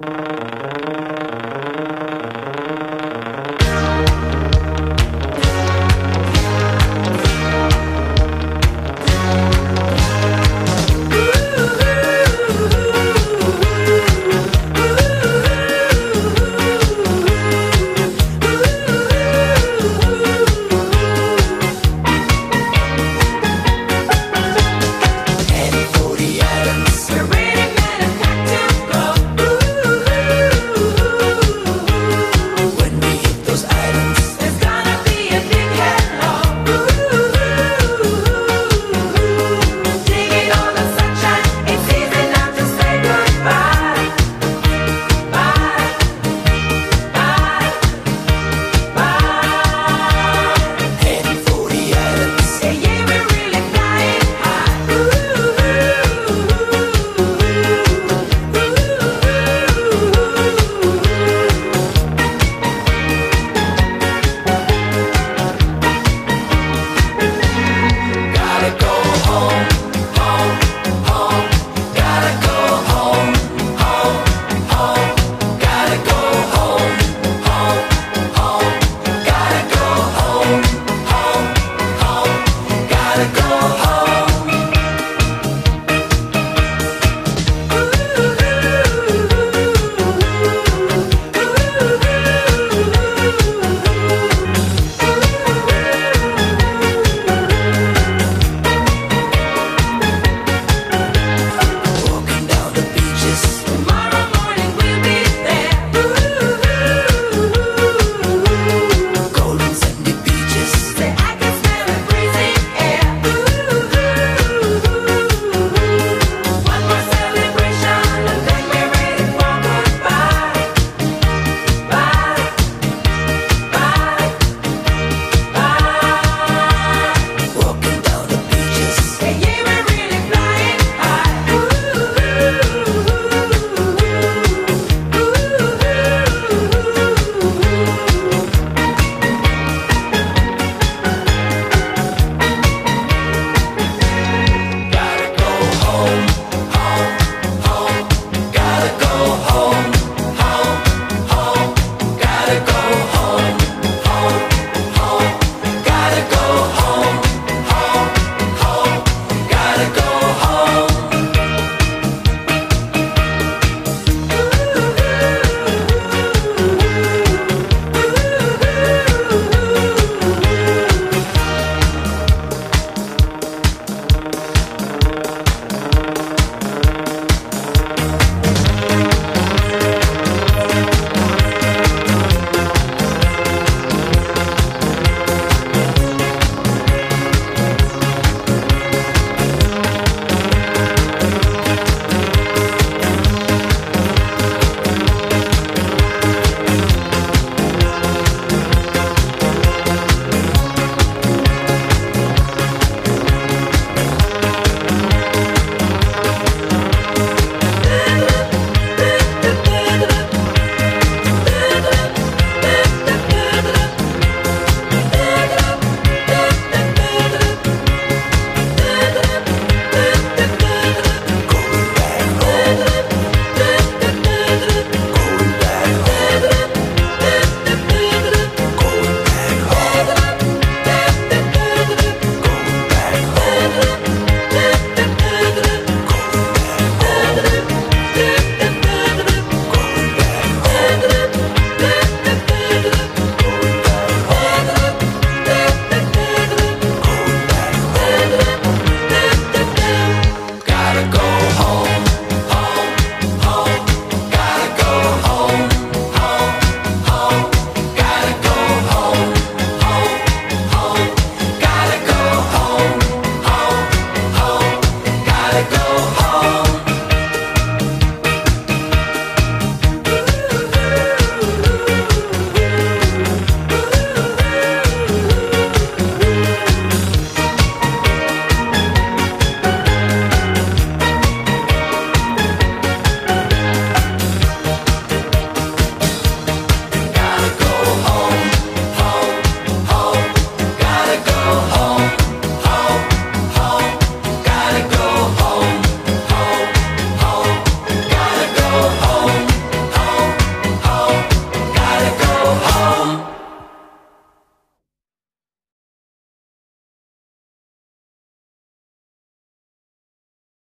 Bye.